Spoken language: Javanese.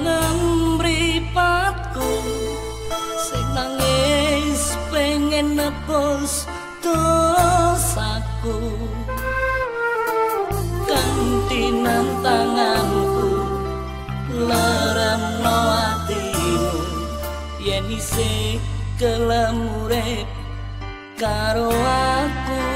nang mripatku sing nangis pengen nebus dosaku. Kanthi nantanganku larangno atimu. Yen isih kelam urip karo aku.